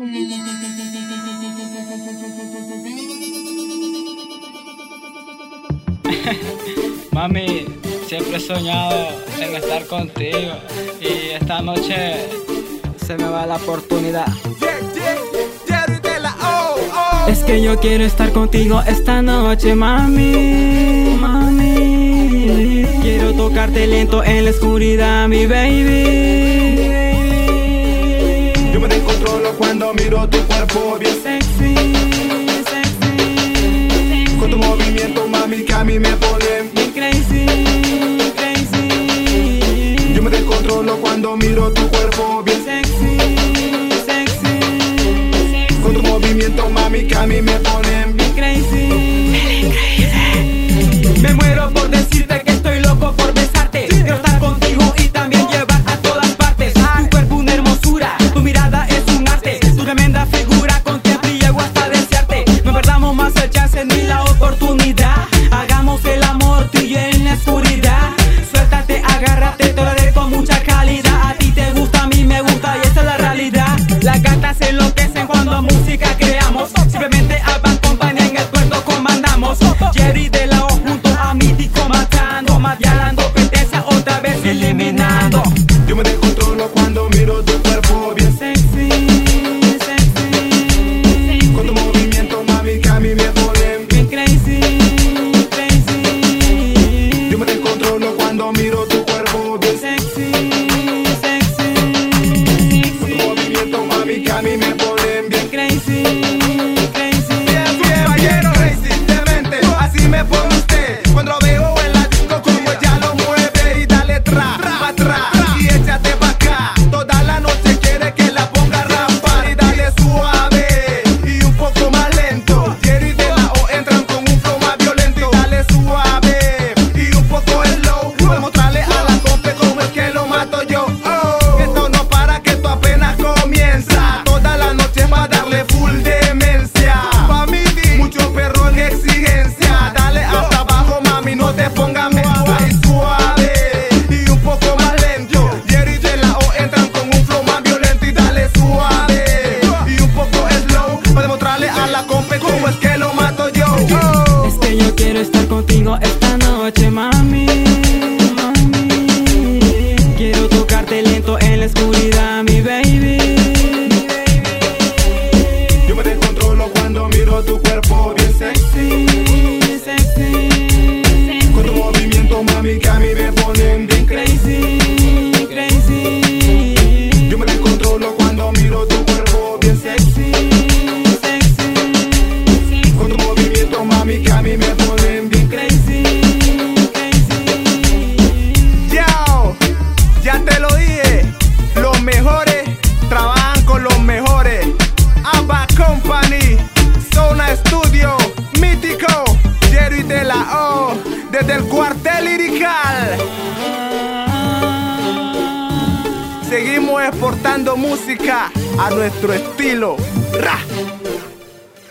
Mami, siempre he soñado en estar contigo y esta noche se me va la oportunidad. Es que yo quiero estar contigo esta noche, mami, mami. Quiero tocarte lento en la oscuridad, mi baby. Miro tu cuerpo bien Sexy, sexy. Con tu movimiento, mami, que a mí me ponen Bien crazy, crazy. Yo me descontrolo cuando miro tu cuerpo bien Sexy, sexy. Con tu movimiento, mami, que a mí me ponen Bien crazy. Me muero oscuridad. Suéltate, agárrate, te lo haré con mucha calidad. A ti te gusta, a mí me gusta y esa es la realidad. Las gatas se enloquecen cuando música creamos. Simplemente en el puerto comandamos. Jerry de la crazy, quiero estar contigo esta noche, mami. mami. Quiero tocarte lento en la oscuridad, mi baby. Yo me descontrolo cuando miro tu cuerpo bien sexy Sexy, sexy. Con tu movimiento mami que a mí me ponen bien Crazy, crazy. Company, Zona Studio, Mítico, Jerry de la O, desde el cuartel lirical. Seguimos exportando música a nuestro estilo. Ra.